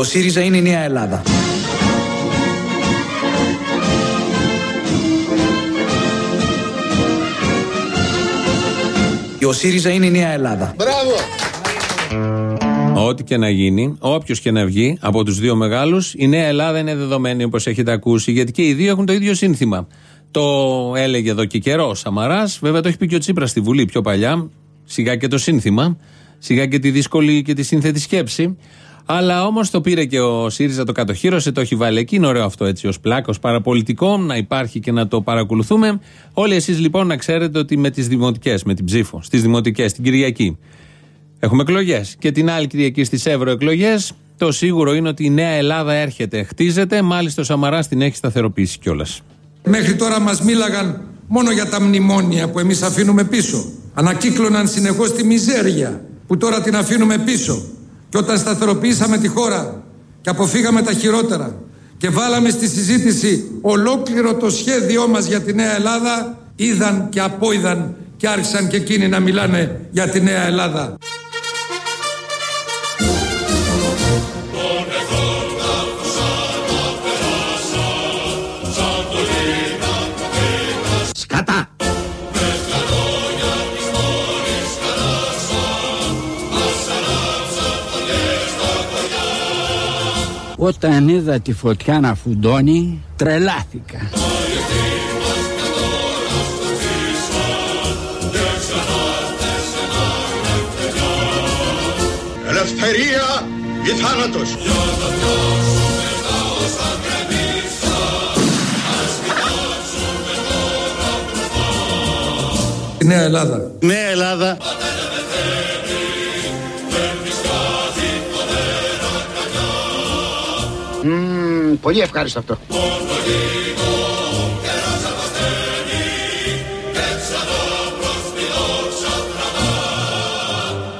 Ο ΣΥΡΙΖΑ είναι η νέα Ελλάδα. Ο ΣΥΡΙΖΑ είναι η νέα Ελλάδα. Μπράβο! Ό,τι και να γίνει, όποιος και να βγει από τους δύο μεγάλους, η Νέα Ελλάδα είναι δεδομένη όπως έχετε ακούσει, γιατί και οι δύο έχουν το ίδιο σύνθημα. Το έλεγε εδώ και καιρό ο Σαμαράς, βέβαια το έχει πει και ο Τσίπρας στη Βουλή πιο παλιά. Σιγά και το σύνθημα, σιγά και τη δύσκολη και τη σύνθετη σκέψη. Αλλά όμως το πήρε και ο ΣΥΡΙΖΑ, το κατοχύρωσε, το έχει βάλει εκεί. Είναι ωραίο αυτό έτσι ως πλάκα, ω παραπολιτικό, να υπάρχει και να το παρακολουθούμε. Όλοι εσείς λοιπόν να ξέρετε ότι με τις δημοτικές, με την ψήφο, στις δημοτικές, την Κυριακή, έχουμε εκλογές. Και την άλλη Κυριακή στις ευρωεκλογές, το σίγουρο είναι ότι η νέα Ελλάδα έρχεται, χτίζεται. Μάλιστα ο Σαμαράς την έχει σταθεροποιήσει κιόλας. Μέχρι τώρα μας μίλαγαν μόνο για τα μνημόνια που εμείς αφήνουμε πίσω. Ανακύκλωναν συνεχώς τη μιζέρια που τώρα την αφήνουμε πίσω. Και όταν σταθεροποιήσαμε τη χώρα και αποφύγαμε τα χειρότερα και βάλαμε στη συζήτηση ολόκληρο το σχέδιό μας για τη Νέα Ελλάδα, είδαν και απόειδαν και άρχισαν και εκείνοι να μιλάνε για τη Νέα Ελλάδα. Όταν είδα τη φωτιά να φουντώνει, τρελάθηκα. Ελευθερία ή θάνατος. Η Νέα Ελλάδα. Νέα Ελλάδα. Πολύ ευχάριστο αυτό.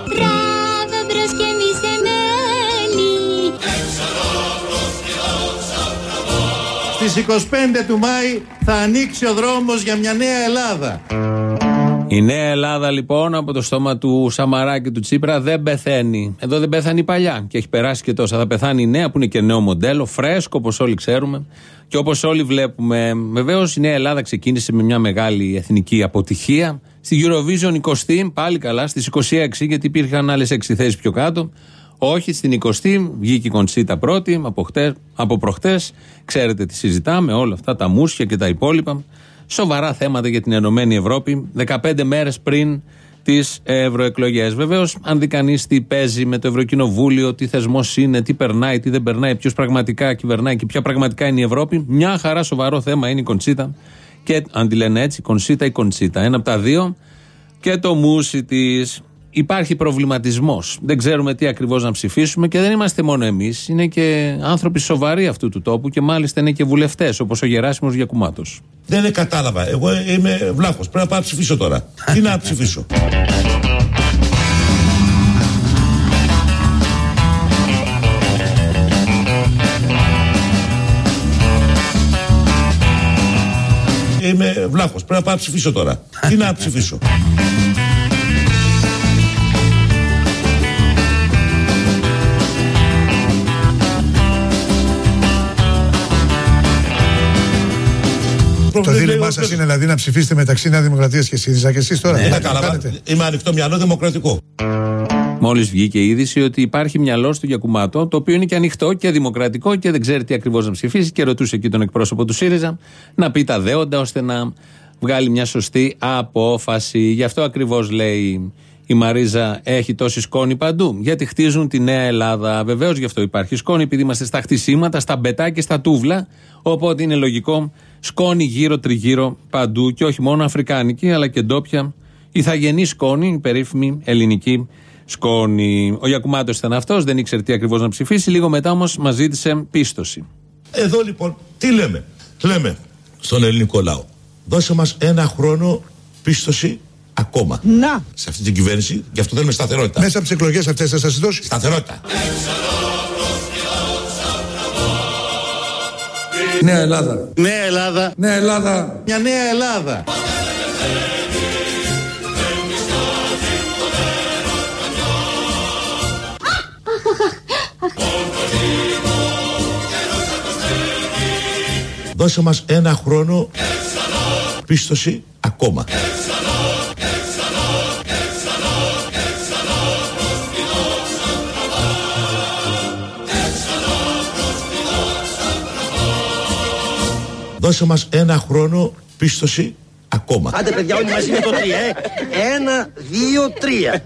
Μπράβο μπρος και μη σε μένει. Στις 25 του Μάη θα ανοίξει ο δρόμος για μια νέα Ελλάδα. Η νέα Ελλάδα λοιπόν από το στόμα του Σαμαρά και του Τσίπρα δεν πεθαίνει. Εδώ δεν πέθανε η παλιά και έχει περάσει και τόσα. Θα πεθάνει η νέα που είναι και νέο μοντέλο, φρέσκο όπως όλοι ξέρουμε και όπως όλοι βλέπουμε. Βεβαίως η νέα Ελλάδα ξεκίνησε με μια μεγάλη εθνική αποτυχία. Στη Eurovision 20, πάλι καλά, στις 26, γιατί υπήρχαν άλλες 6 θέσεις πιο κάτω. Όχι, στην 20 βγήκε η Κονσίτα πρώτη, από, χτες, από προχτές. Ξέρετε τι συζητάμε, όλα αυτά τα μουσια και τα υπόλοιπα σοβαρά θέματα για την Ενωμένη Ευρώπη 15 μέρες πριν τις ευρωεκλογές. Βεβαίως, αν δει κανείς τι παίζει με το Ευρωκοινοβούλιο, τι θεσμός είναι, τι περνάει, τι δεν περνάει, ποιος πραγματικά κυβερνάει και ποια πραγματικά είναι η Ευρώπη, μια χαρά σοβαρό θέμα είναι η Κονσίτα. Και αν τη λένε έτσι, Κονσίτα ή Κονσίτα. Ένα από τα δύο. Και το μουσι της υπάρχει προβληματισμός. Δεν ξέρουμε τι ακριβώς να ψηφίσουμε και δεν είμαστε μόνο εμείς. Είναι και άνθρωποι σοβαροί αυτού του τόπου και μάλιστα είναι και βουλευτές, όπως ο Γεράσιμος Γιακουμάτος. Δεν κατάλαβα. Εγώ είμαι βλάχος. Πρέπει να πάω να ψηφίσω τώρα. τι να ψηφίσω; Είμαι βλάχος. Πρέπει να πάω να ψηφίσω τώρα. τι να ψηφίσω; Το δίλημά σας είναι δηλαδή να ψηφίσετε μεταξύ Νέα Δημοκρατίας και ΣΥΡΙΖΑ και εσείς τώρα. Ναι, δεν κατάλαβα. Είμαι ανοιχτό μυαλό δημοκρατικό. Μόλις βγήκε η είδηση ότι υπάρχει μυαλό του Γιακουμάτο, το οποίο είναι και ανοιχτό και δημοκρατικό και δεν ξέρει τι ακριβώς να ψηφίσει. Και ρωτούσε εκεί τον εκπρόσωπο του ΣΥΡΙΖΑ να πει τα δέοντα ώστε να βγάλει μια σωστή απόφαση. Γι' αυτό ακριβώς λέει η Μαρίζα έχει τόση σκόνη παντού. Γιατί χτίζουν τη νέα Ελλάδα. Βεβαίως γι' αυτό υπάρχει σκόνη, επειδή είμαστε στα χτισήματα, στα μπετά και στα τούβλα. Οπότε είναι λογικό σκόνη γύρω-τριγύρω παντού και όχι μόνο αφρικάνικη, αλλά και ντόπια ηθαγενή σκόνη, η περίφημη ελληνική σκόνη. Ο Γιακουμάτος ήταν αυτός, δεν ήξερε τι ακριβώς να ψηφίσει. Λίγο μετά όμως μας ζήτησε πίστοση. Εδώ λοιπόν τι λέμε; Λέμε στον ελληνικό λαό. Δώσε μας ένα χρόνο πίστοση ακόμα. Να. Σε αυτή την κυβέρνηση, γι' αυτό θέλουμε σταθερότητα. Μέσα από τις εκλογές αυτές θα σας δώσει. Σταθερότητα. Νέα Ελλάδα. Νέα Ελλάδα. Νέα Ελλάδα. Μια νέα Ελλάδα. Δώσε μας ένα χρόνο πίστοση ακόμα. Δώσε μας ένα χρόνο πίστοση ακόμα. Άντε παιδιά όλοι μαζί με το τρία, ε. Ένα, δύο, τρία.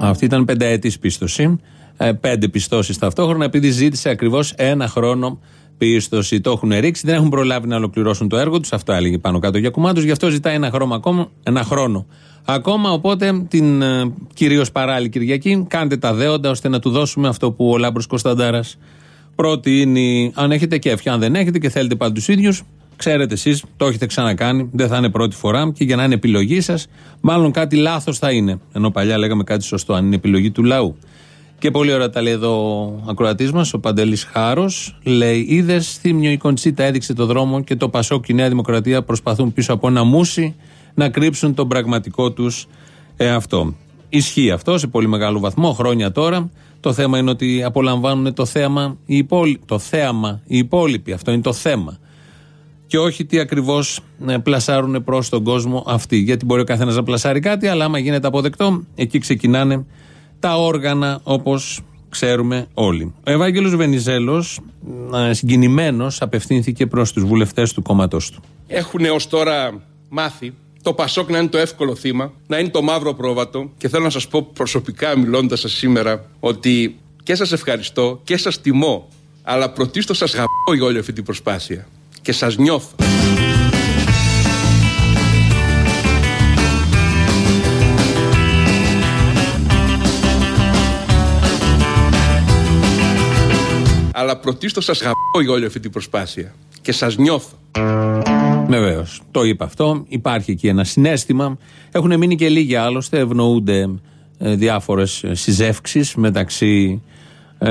Αυτή ήταν πενταετής πίστοση. Ε, πέντε πιστώσεις ταυτόχρονα, επειδή ζήτησε ακριβώς ένα χρόνο πίστοση. Το έχουν ρίξει, δεν έχουν προλάβει να ολοκληρώσουν το έργο τους. Αυτό έλεγε πάνω κάτω για κουμάντου. Γι' αυτό ζητάει ένα χρόνο ακόμα. Ένα χρόνο. Ακόμα, οπότε την ε, κυρίως παράλληλη Κυριακή, κάντε τα δέοντα ώστε να του δώσουμε αυτό που ο Λάμπρος Κωνσταντάρας προτείνει. Αν έχετε κέφια, αν δεν έχετε και θέλετε πάλι τους ίδιους, ξέρετε εσείς, το έχετε ξανακάνει, δεν θα είναι πρώτη φορά και για να είναι επιλογή σας, μάλλον κάτι λάθος θα είναι. Ενώ παλιά λέγαμε κάτι σωστό, αν είναι επιλογή του λαού. Και πολύ ωραία τα λέει εδώ ο ακροατής μας, ο Παντελής Χάρος. Λέει: Είδες, θύμιο η Κοντσίτα έδειξε το δρόμο και το Πασόκ και η Νέα Δημοκρατία προσπαθούν πίσω από ένα μουσι να κρύψουν τον πραγματικό τους εαυτό. Ισχύει αυτό σε πολύ μεγάλο βαθμό, χρόνια τώρα. Το θέμα είναι ότι απολαμβάνουν το θέαμα οι υπόλοιποι. Το θέαμα οι υπόλοιποι. Αυτό είναι το θέμα. Και όχι τι ακριβώς πλασάρουν προς τον κόσμο αυτοί. Γιατί μπορεί ο καθένας να πλασάρει κάτι, αλλά άμα γίνεται αποδεκτό, εκεί ξεκινάνε τα όργανα όπως ξέρουμε όλοι. Ο Ευάγγελος Βενιζέλος, συγκινημένος, απευθύνθηκε προς τους βουλευτές του κόμματός του. Έχουν ως τώρα μάθει το Πασόκ να είναι το εύκολο θύμα, να είναι το μαύρο πρόβατο και θέλω να σας πω προσωπικά μιλώντας σας σήμερα ότι και σας ευχαριστώ και σας τιμώ αλλά πρωτίστως σας γαμπώ για όλη αυτή την προσπάθεια και σας νιώθω. Αλλά πρωτίστως σας γαμπώ για όλη αυτή την προσπάθεια και σας νιώθω. Βεβαίως. Το είπα αυτό. Υπάρχει εκεί ένα συνέστημα. Έχουν μείνει και λίγοι άλλωστε. Ευνοούνται ε, διάφορες συζεύξεις μεταξύ ε,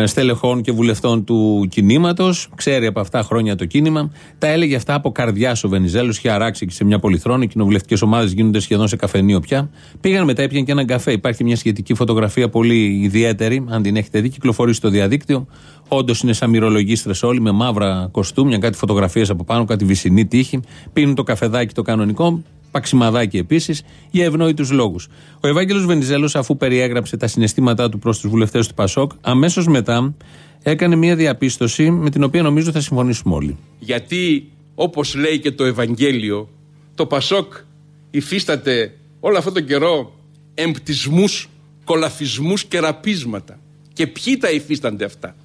στελεχών και βουλευτών του κινήματος. Ξέρει από αυτά χρόνια το κίνημα. Τα έλεγε αυτά από καρδιά ο Βενιζέλος. Είχε αράξει και σε μια πολυθρόνη. Οι κοινοβουλευτικές ομάδες γίνονται σχεδόν σε καφενείο πια. Πήγαν μετά, έπιαν και έναν καφέ. Υπάρχει μια σχετική φωτογραφία πολύ ιδιαίτερη. Αν την έχετε δει, κυκλοφορεί στο διαδίκτυο. Όντως είναι σαν μυρολογίστρες όλοι με μαύρα κοστούμια, κάτι φωτογραφίες από πάνω, κάτι βυσινή τύχη. Πίνουν το καφεδάκι το κανονικό, παξιμαδάκι επίσης, για ευνόητους λόγους. Ο Ευάγγελος Βενιζέλος, αφού περιέγραψε τα συναισθήματά του προς τους βουλευτές του Πασόκ, αμέσως μετά έκανε μια διαπίστωση με την οποία νομίζω θα συμφωνήσουμε όλοι. Γιατί, όπως λέει και το Ευαγγέλιο, το Πασόκ υφίσταται όλο αυτόν τον καιρό εμπτισμούς, κολαφισμούς και ραπίσματα. Και ποιοι τα υφίστανται αυτά;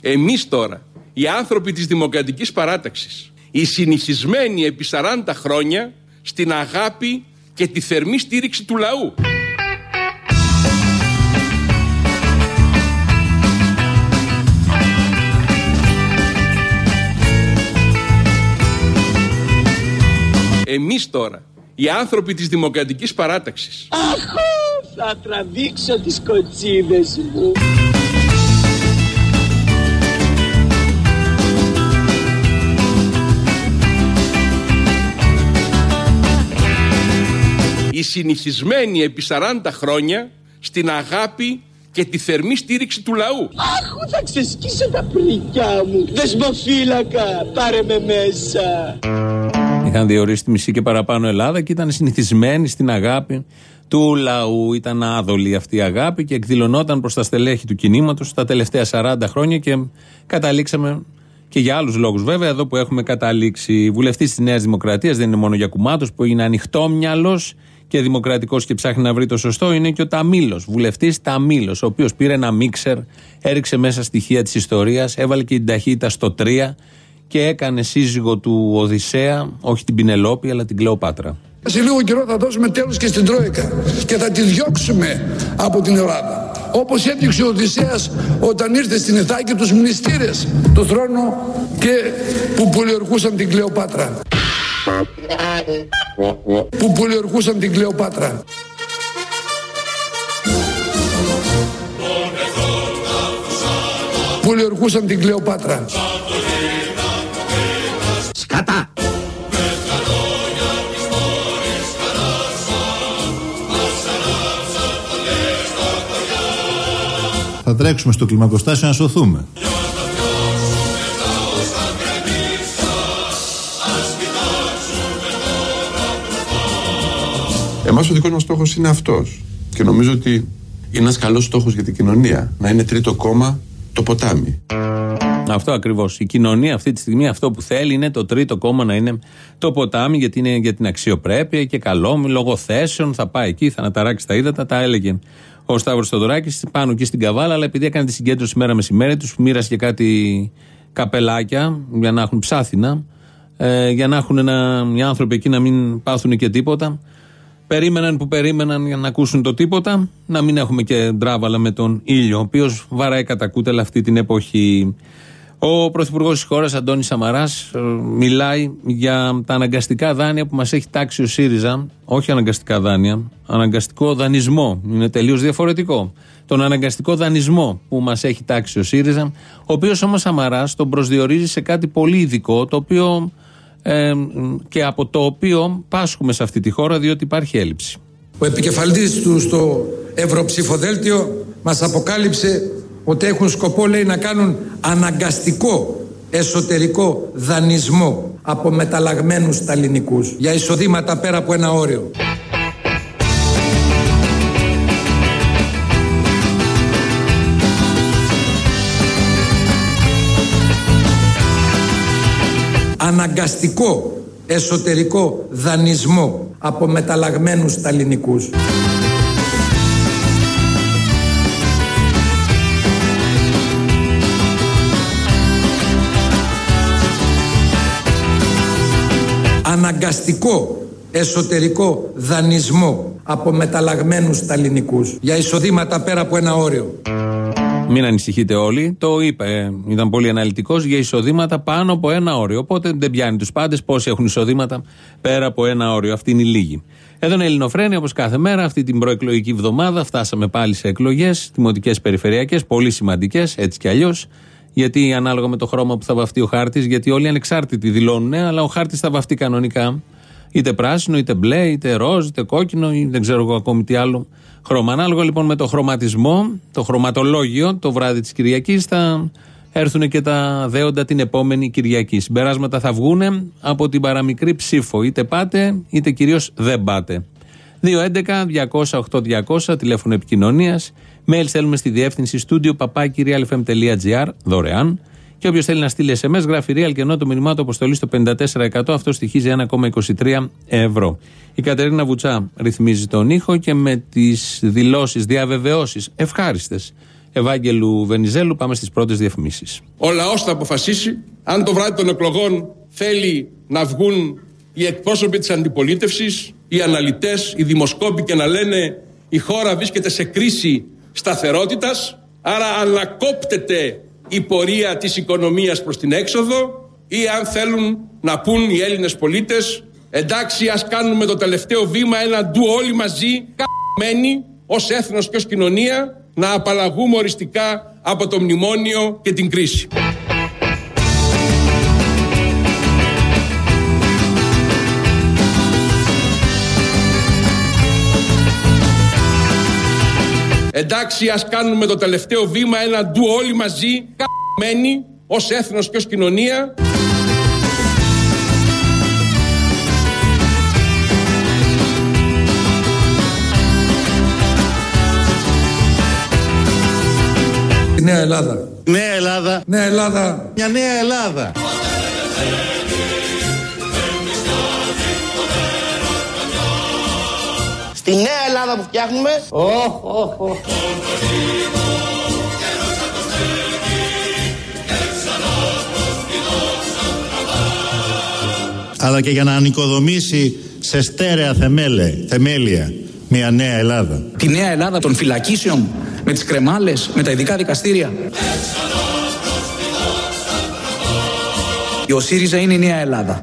Εμείς τώρα, οι άνθρωποι της Δημοκρατικής Παράταξης, οι συνηθισμένοι επί 40 χρόνια στην αγάπη και τη θερμή στήριξη του λαού. Εμείς τώρα, οι άνθρωποι της Δημοκρατικής Παράταξης. Αχ, θα τραβήξω τις κοτσίδες μου. Οι συνηθισμένοι επί 40 χρόνια στην αγάπη και τη θερμή στήριξη του λαού. Αχ, θα ξεσκίσω τα πρικιά μου. Δεσμοφύλακα, πάρε με μέσα. Είχαν διορίσει τη μισή και παραπάνω Ελλάδα και ήταν συνηθισμένοι στην αγάπη του λαού. Ήταν άδολη αυτή η αγάπη και εκδηλωνόταν προς τα στελέχη του κινήματος τα τελευταία 40 χρόνια και καταλήξαμε και για άλλους λόγους βέβαια, εδώ που έχουμε καταλήξει. Βουλευτής της Νέας Δημοκρατίας δεν είναι μόνο για κουμάτο που είναι ανοιχτόμυαλο και δημοκρατικός και ψάχνει να βρει το σωστό, είναι και ο Ταμήλο. Βουλευτής Ταμήλο, ο οποίος πήρε ένα μίξερ, έριξε μέσα στοιχεία της ιστορίας, έβαλε και την ταχύτητα στο 3 και έκανε σύζυγο του Οδυσσέα, όχι την Πινελόπη, αλλά την Κλεοπάτρα. Σε λίγο καιρό θα δώσουμε τέλος και στην Τρόικα και θα τη διώξουμε από την Ελλάδα. Όπως έδειξε ο Οδυσσέας όταν ήρθε στην Ιθάκη τους μνηστήρες το θρόνο και που πολιορκούσαν την Κλεοπάτρα που πολιορκούσαν την Κλεοπάτρα. Πολιορκούσαν την Κλεοπάτρα. Σκατά! Θα τρέξουμε στο κλιμακοστάσιο να σωθούμε. Εμάς ο δικός μας στόχος είναι αυτός. Και νομίζω ότι είναι ένας καλός στόχος για την κοινωνία. Να είναι τρίτο κόμμα το ποτάμι. Αυτό ακριβώς. Η κοινωνία αυτή τη στιγμή αυτό που θέλει είναι το τρίτο κόμμα να είναι το ποτάμι, γιατί είναι για την αξιοπρέπεια και καλό, λόγω θέσεων. Θα πάει εκεί, θα αναταράξει τα ύδατα. Τα έλεγε ο Σταύρος Θεοδωράκης πάνω εκεί στην Καβάλα, αλλά επειδή έκανε τη συγκέντρωση μέρα μεσημέρι, τους μοίρασε και κάτι καπελάκια για να έχουν ψάθινα, ε, για να έχουν ένα, οι άνθρωποι εκεί να μην πάθουν και τίποτα. Περίμεναν που περίμεναν για να ακούσουν το τίποτα, να μην έχουμε και ντράβαλα με τον ήλιο, ο οποίος βαράει κατά κούτελα αυτή την εποχή. Ο Πρωθυπουργός της χώρας, Αντώνης Σαμαράς, ε, μιλάει για τα αναγκαστικά δάνεια που μας έχει τάξει ο ΣΥΡΙΖΑ. Όχι αναγκαστικά δάνεια, αναγκαστικό δανεισμό. Είναι τελείως διαφορετικό. Τον αναγκαστικό δανεισμό που μας έχει τάξει ο ΣΥΡΙΖΑ, ο οποίος όμως Σαμαράς τον προσδιορίζει σε κάτι πολύ ειδικό, το οποίο ε, και από το οποίο πάσχουμε σε αυτή τη χώρα, διότι υπάρχει έλλειψη. Ο επικεφαλής του στο Ευρωψηφοδέλτιο μας αποκάλυψε ότι έχουν σκοπό λέει να κάνουν αναγκαστικό εσωτερικό δανεισμό από μεταλλαγμένους σταλινικούς για εισοδήματα πέρα από ένα όριο. Αναγκαστικό εσωτερικό δανεισμό από μεταλλαγμένους σταλινικούς. αναγκαστικό εσωτερικό δανεισμό από μεταλλαγμένους σταλινικούς για εισοδήματα πέρα από ένα όριο. Μην ανησυχείτε όλοι. Το είπε, ήταν πολύ αναλυτικός για εισοδήματα πάνω από ένα όριο. Οπότε δεν πιάνει τους πάντες πόσοι έχουν εισοδήματα πέρα από ένα όριο. Αυτή είναι η λίγη. Εδώ είναι Ελληνοφρένη, όπως κάθε μέρα, αυτή την προεκλογική εβδομάδα. Φτάσαμε πάλι σε εκλογές, δημοτικές περιφερειακές, πολύ σημαντικές, έτσι κι αλλιώς. Γιατί ανάλογα με το χρώμα που θα βαφτεί ο χάρτης, γιατί όλοι ανεξάρτητοι δηλώνουν, ναι, αλλά ο χάρτης θα βαφτεί κανονικά. Είτε πράσινο, είτε μπλε, είτε ροζ, είτε κόκκινο, ή δεν ξέρω εγώ ακόμη τι άλλο χρώμα. Ανάλογα λοιπόν με το χρωματισμό, το χρωματολόγιο, το βράδυ της Κυριακής θα έρθουν και τα δέοντα την επόμενη Κυριακή. Συμπεράσματα θα βγουν από την παραμικρή ψήφο. Είτε πάτε, είτε κυρίως δεν πάτε. 211-200-8200, τηλέφωνο επικοινωνίας. Mail στέλνουμε στη διεύθυνση στούντιο παπάκυριαλfm.gr δωρεάν. Και όποιος θέλει να στείλει SMS, γράφει real και ενώ το μηνυμά του αποστολή στο 54%, αυτό στοιχίζει 1,23 ευρώ. Η Κατερίνα Βουτσά ρυθμίζει τον ήχο και με τις δηλώσεις, διαβεβαιώσεις ευχάριστες Ευάγγελου Βενιζέλου πάμε στις πρώτες διαφημίσεις. Ο λαός θα αποφασίσει αν το βράδυ των εκλογών θέλει να βγουν οι εκπρόσωποι της αντιπολίτευσης, οι αναλυτές, οι δημοσκόποι και να λένε η χώρα βρίσκεται σε κρίση σταθερότητας, άρα ανακόπτεται η πορεία της οικονομίας προς την έξοδο ή αν θέλουν να πούν οι Έλληνες πολίτες εντάξει ας κάνουμε το τελευταίο βήμα ένα ντου όλοι μαζί καμμένοι ως έθνος και ως κοινωνία να απαλλαγούμε οριστικά από το μνημόνιο και την κρίση. Εντάξει ας κάνουμε το τελευταίο βήμα ένα ντου όλοι μαζί καμμένοι ως έθνος και ως κοινωνία Η Νέα Ελλάδα. Νέα Ελλάδα. Νέα Ελλάδα. Μια νέα Ελλάδα. Στη νέα Ελλάδα που φτιάχνουμε. Οχ, οχ, οχ. Αλλά και για να ανοικοδομήσει σε στέρεα θεμέλε, θεμέλια μια νέα Ελλάδα. Τη νέα Ελλάδα των φυλακίσεων, με τις κρεμάλες, με τα ειδικά δικαστήρια. Ο ΣΥΡΙΖΑ είναι η νέα Ελλάδα.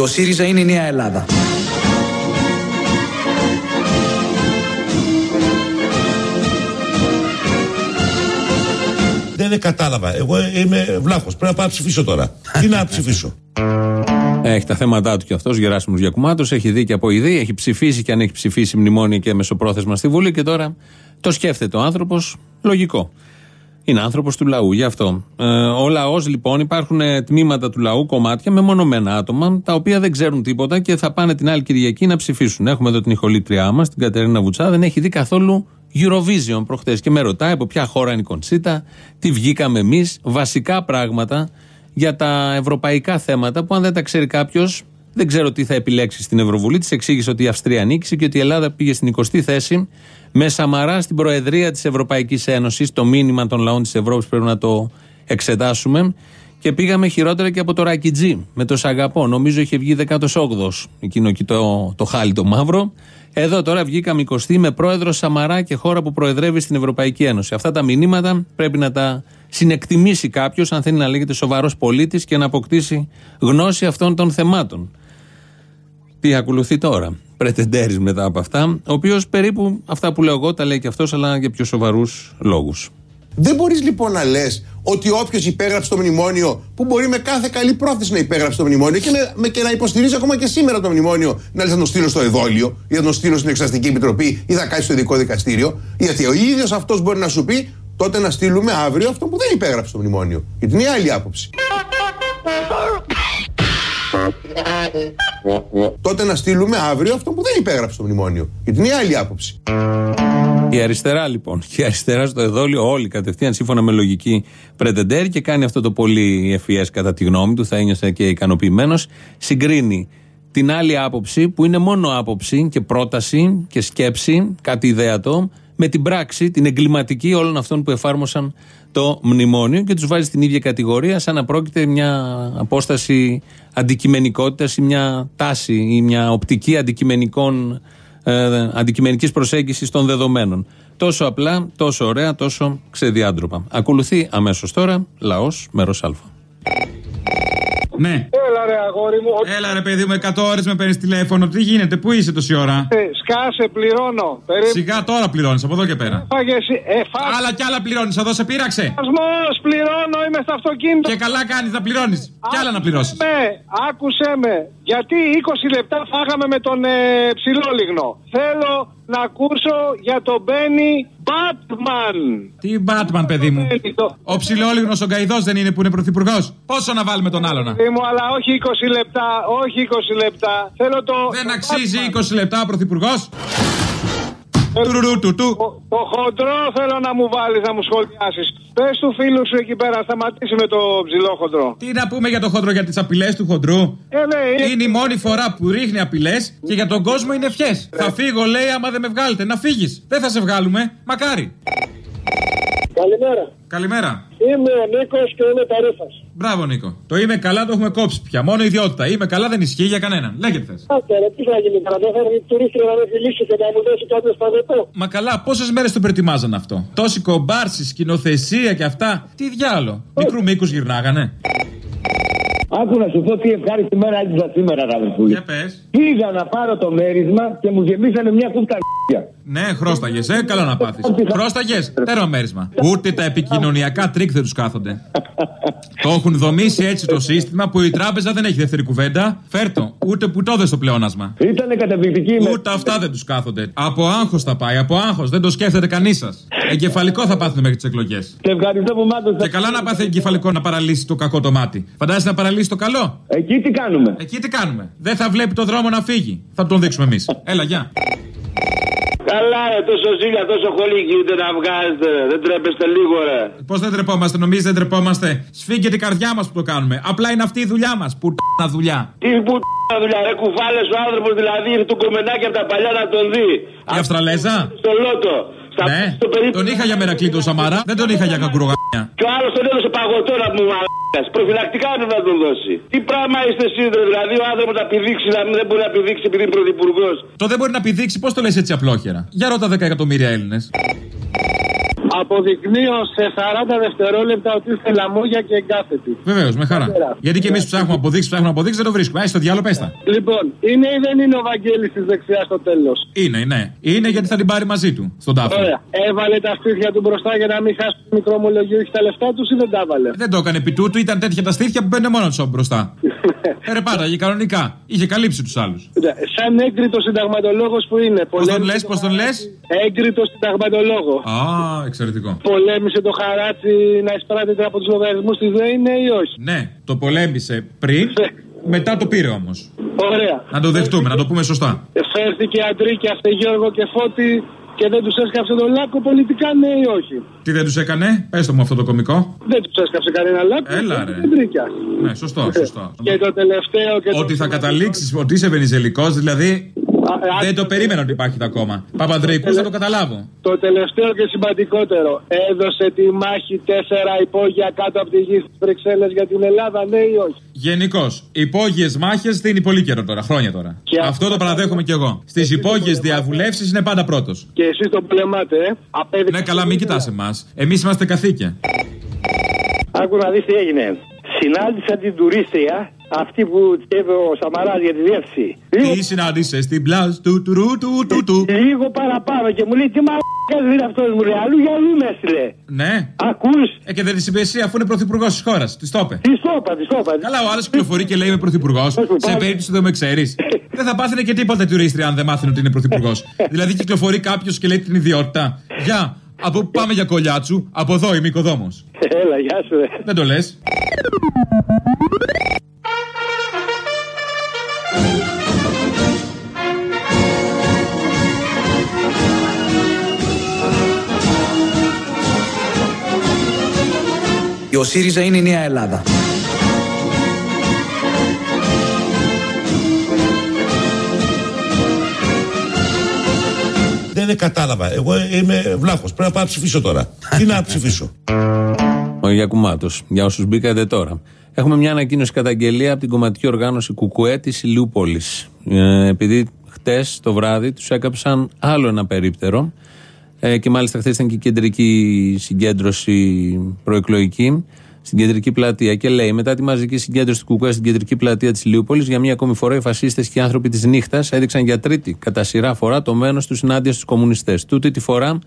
Και ο ΣΥΡΙΖΑ είναι η νέα Ελλάδα. Δεν κατάλαβα. Εγώ είμαι βλάχος. Πρέπει να πάω να ψηφίσω τώρα. Τι να ψηφίσω; Έχει τα θέματα του κι αυτός, Γεράσιμος Γιακουμάτος. Έχει δει και από ειδή. Έχει ψηφίσει και αν έχει ψηφίσει μνημόνια και μεσοπρόθεσμα στη Βουλή. Και τώρα το σκέφτεται ο άνθρωπος. Λογικό. Είναι άνθρωπος του λαού, γι' αυτό. Ε, ο λαός, λοιπόν, υπάρχουν ε, τμήματα του λαού, κομμάτια με μονομένα άτομα, τα οποία δεν ξέρουν τίποτα και θα πάνε την άλλη Κυριακή να ψηφίσουν. Έχουμε εδώ την ηχολήτριά μας, την Κατερίνα Βουτσά, δεν έχει δει καθόλου Eurovision προχθέ και με ρωτάει από ποια χώρα είναι η Κονσίτα, τι βγήκαμε εμείς, βασικά πράγματα για τα ευρωπαϊκά θέματα που αν δεν τα ξέρει κάποιος, δεν ξέρω τι θα επιλέξει στην Ευρωβουλή. Της εξήγησε ότι η Αυστρία νίκησε και ότι η Ελλάδα πήγε στην 20η θέση με Σαμαρά στην Προεδρία της Ευρωπαϊκής Ένωσης. Το μήνυμα των λαών της Ευρώπης πρέπει να το εξετάσουμε. Και πήγαμε χειρότερα και από το Ρακιτζή με το Σαγαπό. Νομίζω είχε βγει 18ο εκείνο εκεί το, το χάλι το μαύρο. Εδώ τώρα βγήκαμε 20 με πρόεδρο Σαμαρά και χώρα που προεδρεύει στην Ευρωπαϊκή Ένωση. Αυτά τα μηνύματα πρέπει να τα συνεκτιμήσει κάποιος αν θέλει να λέγεται σοβαρός πολίτης και να αποκτήσει γνώση αυτών των θεμάτων. Τι ακολουθεί τώρα. Πρετεντέρης μετά από αυτά, ο οποίος περίπου αυτά που λέω εγώ τα λέει και αυτός, αλλά για πιο σοβαρούς λόγους. Δεν μπορείς λοιπόν να λες ότι όποιος υπέγραψε το μνημόνιο, που μπορεί με κάθε καλή πρόθεση να υπέγραψε το μνημόνιο και, με, με- και να υποστηρίζει ακόμα και σήμερα το μνημόνιο, να λες να το στείλω στο εδόλιο ή να το στείλω στην Εξαστική Επιτροπή ή θα κάτσει στο ειδικό δικαστήριο. Γιατί ο ίδιος αυτός μπορεί να σου πει τότε να στείλουμε αύριο αυτό που δεν υπέγραψε το μνημόνιο. Γιατί είναι η άλλη άποψη. Τότε να στείλουμε αύριο αυτό που δεν υπέγραψε το μνημόνιο. Γιατί είναι η άλλη άποψη. Η αριστερά λοιπόν. Και η αριστερά στο εδόλιο, όλοι κατευθείαν σύμφωνα με λογική πρετεντέρ και κάνει αυτό το πολύ ευφυές κατά τη γνώμη του, θα ένιωσε και ικανοποιημένος. Συγκρίνει την άλλη άποψη που είναι μόνο άποψη και πρόταση και σκέψη, κάτι ιδέατο, με την πράξη, την εγκληματική όλων αυτών που εφάρμοσαν το μνημόνιο και τους βάζει στην ίδια κατηγορία σαν να πρόκειται μια απόσταση αντικειμενικότητας ή μια τάση ή μια οπτική αντικειμενικών ε, αντικειμενικής προσέγγισης των δεδομένων. Τόσο απλά, τόσο ωραία, τόσο ξεδιάντροπα. Ακολουθεί αμέσως τώρα λαός μέρος Α. Ναι. Έλα ρε αγόρι μου. Έλα ρε παιδί μου, 100 ώρες με παίρνεις τηλέφωνο. Τι γίνεται, πού είσαι τόση ώρα; Ε, σκάσε, πληρώνω. Περί... Σιγά τώρα πληρώνεις, από εδώ και πέρα. Φάγες, ε, φά... Άλλα κι άλλα πληρώνεις, εδώ σε πείραξε. Ασμός, πληρώνω, είμαι στο αυτοκίνητο. Και καλά κάνεις να πληρώνεις. Κι άλλα να πληρώσεις. Ναι, άκουσέ με. Γιατί 20 λεπτά φάγαμε με τον ε, ψηλόλιγνο. Θέλω να ακούσω για τον Μπένι Batman. Τι Batman, παιδί μου; Ο ψηλόλιγνος ο Γκαϊδός δεν είναι που είναι πρωθυπουργός; Πόσο να βάλουμε τον άλλον. Παιδί μου, αλλά όχι 20 λεπτά, όχι 20 λεπτά. Θέλω το. Δεν το αξίζει Batman. 20 λεπτά ο πρωθυπουργό. Το χοντρό θέλω να μου βάλεις να μου σχολιάσεις. Πες του φίλου σου εκεί πέρα, σταματήσει με το ψηλό χοντρό. Τι να πούμε για το χοντρό, για τις απειλές του χοντρού; Ε, ναι, Είναι η μόνη φορά που ρίχνει απειλές και για τον κόσμο είναι ευχές. Θα φύγω, λέει, άμα δεν με βγάλετε. Να φύγεις. Δεν θα σε βγάλουμε. Μακάρι. Καλημέρα. Καλημέρα. Είμαι ο Νίκος και είμαι ταρήφα. Μπράβο, Νίκο. Το είμαι καλά το έχουμε κόψει πια. Μόνο ιδιότητα. Είμαι καλά δεν ισχύει για κανέναν. Λέγεται θες. Άτε ρε, τι θα γίνει τώρα, δεν θα έρθει τουρίστρια να με φιλήσει και να μου δώσει κάποιο σπαδετό. Μα καλά, πόσες μέρες το προετοιμάζαν αυτό; Τόση κομπάρση, σκηνοθεσία και αυτά. Τι διάλο. Μικρού μήκους γυρνάγανε. Άκου να σου πω τι ευχάριστη μέρα έζησα σήμερα, Ραβρικούλη. Για πες. Πήγα να πάρω το μέρισμα και μου γεμίσανε μια κούφτα Ναι, χρώσταγες, ε, καλό να πάθεις. Χρώσταγες, τέρμα μέρισμα. Ούτε τα επικοινωνιακά τρικ δεν τους κάθονται. το έχουν δομήσει έτσι το σύστημα που η τράπεζα δεν έχει δεύτερη κουβέντα. Φέρτο, ούτε που το στο πλεόνασμα. Ήτανε καταπληκτική ημέρα. Ούτε αυτά δεν τους κάθονται. Από άγχος θα πάει, από άγχος. Δεν το σκέφτεται κανείς σας. Εγκεφαλικό θα πάθουν μέχρι τις εκλογές. Και ευχαριστώ που μ' άκουσες. Και καλά να πάθει εγκεφαλικό να παραλύσει το κακό το μάτι. Φαντάζεσαι να παραλύσει το καλό; Εκεί τι κάνουμε; Εκεί τι κάνουμε; Δεν θα βλέπει το δρόμο να φύγει. Θα τον δείξουμε εμείς. Έλα, γεια. Καλά, ρε, τόσο ζήλια, τόσο χολίκι ούτε να βγάζετε. ρε. Δεν τρέπεστε λίγο, ρε. Πώς δεν τρεπόμαστε, νομίζεις δεν τρεπόμαστε; Σφίγγεται η καρδιά μας που το κάνουμε. Απλά είναι αυτή η δουλειά μας. Που τα δουλειά. Τι που δουλειά, ρε, κουφάλες ο άνθρωπος δηλαδή ήρθε το κομμενάκι από τα παλιά να τον δει. Η Αυστραλέζα; Στο λότο. Στα Ναι, στο περίπου. τον είχα για μερακλή το Σαμαρά, δεν τον είχα για κακουρογάνια. Και ο άλλος τον έδωσε παγωτό να μου μαλάκα. Προφυλακτικά έπρεπε να τον δώσει. Τι πράγμα είστε εσείς, ρε, δηλαδή ο άνθρωπος να πηδήξει, να μην δεν μπορεί να πηδήξει επειδή είναι πρωθυπουργός. Το δεν μπορεί να πηδήξει, πώς το λες έτσι απλόχερα; Για ρώτα 10 εκατομμύρια Έλληνες. Αποδεικνύω σε 40 δευτερόλεπτα ότι είστε λαμόγια και εγκάθετοι. Βεβαίως, με χαρά. Γιατί και εμείς ψάχνουμε αποδείξεις, ψάχνουμε αποδείξεις, δεν το βρίσκουμε. Α, στο διάλογο πέστα. Λοιπόν, είναι ή δεν είναι ο Βαγγέλης της δεξιάς στο τέλος; Είναι, ναι. Είναι γιατί θα την πάρει μαζί του στον τάφο. Ωραία. Έβαλε τα στήθια του μπροστά για να μην χάσει το μικρομολογιούχοι τα λεφτά τους ή δεν τα έβαλε; Δεν το έκανε επί τούτου, ήταν τέτοια τα στήθια που μπαίνουν μόνος του μπροστά. ε, ρε πάντα, κανονικά. Είχε καλύψει τους άλλους. Ναι, Σαν έγκριτο συνταγματολόγος που είναι. Πώς τον λες, πώς τον λες; Έγκριτο συνταγματολόγο. Α, εξαιρετικό. Πολέμησε το χαράτσι να εισπράττεται από τους λογαριασμούς της ΔΕΗ, ναι ή όχι; Ναι, το πολέμησε πριν, μετά το πήρε όμως. Ωραία. Να το δεχτούμε, να το πούμε σωστά. Φέρθηκε αντρίκια σε Γιώργο και Φώτη και δεν τους έσκαψε τον λάκκο πολιτικά, ναι ή όχι; Τι δεν τους έκανε, πέστε μου αυτό το κωμικό. Δεν τους έσκαψε κανένα λάκκο. Έλα, ρε. Αντρίκια. Ναι, σωστό, σωστό. Και το τελευταίο. Και Ότι το... θα καταλήξεις ότι είσαι βενιζελικός, δηλαδή. Α, Δεν το περίμενα ότι υπάρχει ακόμα. Παπανδρέικου θα το καταλάβω. Το τελευταίο και σημαντικότερο. Έδωσε τη μάχη τέσσερα υπόγεια κάτω από τη γη στις Βρυξέλλες για την Ελλάδα, ναι ή όχι; Γενικώς, υπόγειες μάχες δίνει πολύ καιρό τώρα, χρόνια τώρα. Αυτό το παραδέχομαι κι εγώ. Στις υπόγειες διαβουλεύσεις είναι πάντα πρώτος. Και εσείς το πολεμάτε, ε; Απέδειξε Ναι, καλά, μην κοιτάς εμάς. Εμείς είμαστε καθήκια. Άκου να δεις τι έγινε. Συνάντησα την τουρίστρια, αυτή που τσέβε ο Σαμαράς για τη διεύθυνση. Τι συνάντησε στην πλάζ του του του του του του. Λίγο παραπάνω και μου λέει τι μαλάκα είναι αυτός, μου λέει. Αλλού για αλλού με έστειλε. Ναι. Ακούς; Ε, και δεν τη είπε εσύ αφού είναι πρωθυπουργός της χώρας. Της το είπε. Της το είπα, της το είπα. Καλά, ο άλλος κυκλοφορεί και λέει είμαι πρωθυπουργός. Σε περίπτωση που δεν με ξέρεις. δεν θα πάθαινε και τίποτα τουρίστρια αν δεν μάθαινε ότι είναι πρωθυπουργός. δηλαδή κυκλοφορεί κάποιος και λέει την ιδιότητα. Γεια, από πού πάμε για κολλιάτσου, από εδώ είμαι οικοδόμος. Έλα, γεια σου, ρε. Δεν το λες. Ο ΣΥΡΙΖΑ είναι η νέα Ελλάδα. Δεν κατάλαβα. Εγώ είμαι βλάχος. Πρέπει να πάω να ψηφίσω τώρα. Τι να ψηφίσω; Ο Γιακουμάτος. Για όσους μπήκατε τώρα. Έχουμε μια ανακοίνωση καταγγελία από την κομματική οργάνωση Κουκουέ της Ηλιούπολης. Ε, επειδή χτες το βράδυ τους έκαψαν άλλο ένα περίπτερο. Ε, και μάλιστα χθες ήταν και η κεντρική συγκέντρωση προεκλογική στην κεντρική πλατεία. Και λέει: Μετά τη μαζική συγκέντρωση του Κουκουέ στην κεντρική πλατεία της Ηλιούπολης, για μία ακόμη φορά οι φασίστες και οι άνθρωποι της νύχτας έδειξαν για τρίτη κατά σειρά φορά το μένος τους ενάντια στους κομμουνιστές. Τούτη τη φορά,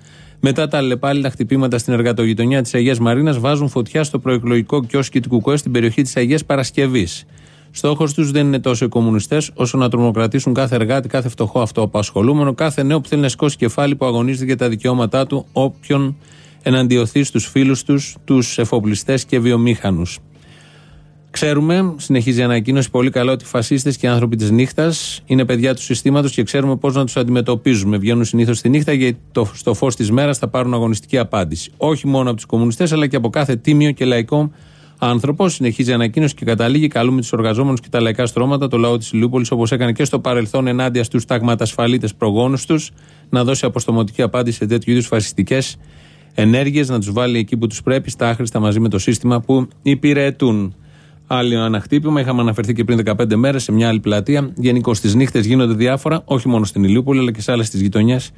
μετά τα αλλεπάλληλα χτυπήματα στην εργατογειτονιά της Αγίας Μαρίνας, βάζουν φωτιά στο προεκλογικό κιόσκι του Κουκουέ στην περιοχή της Αγίας Παρασκευής. Στόχος τους δεν είναι τόσο οι κομμουνιστές, όσο να τρομοκρατήσουν κάθε εργάτη, κάθε φτωχό αυτοαπασχολούμενο, κάθε νέο που θέλει να σηκώσει κεφάλι που αγωνίζεται για τα δικαιώματά του, όποιον εναντιωθεί στους φίλους τους, τους εφοπλιστές και βιομήχανους. Ξέρουμε, συνεχίζει η ανακοίνωση πολύ καλά, ότι οι φασίστες και οι άνθρωποι της νύχτας είναι παιδιά του συστήματος και ξέρουμε πώς να τους αντιμετωπίζουμε. Βγαίνουν συνήθως τη νύχτα γιατί το, στο φως της μέρας θα πάρουν αγωνιστική απάντηση. Όχι μόνο από τους κομμουνιστές, αλλά και από κάθε τίμιο και λαϊκό άνθρωπο. Συνεχίζει η ανακοίνωση και καταλήγει. Καλούμε τους εργαζόμενου και τα λαϊκά στρώματα, το λαό της Ηλιούπολης, όπως έκανε και στο παρελθόν ενάντια στους ταγματασφαλίτες προγόνους τους, να δώσει αποστομωτική απάντηση σε τέτοιου είδους φασιστικές ενέργειες, να τους βάλει εκεί που τους πρέπει, στα άχρηστα μαζί με το σύστημα που υπηρετούν. Άλλο ένα χτύπημα, είχαμε αναφερθεί και πριν 15 μέρες σε μια άλλη πλατεία. Γενικώ στις νύχτες γίνονται διάφορα, όχι μόνο στην Ηλιούπολη, αλλά και σε άλλες γειτονιές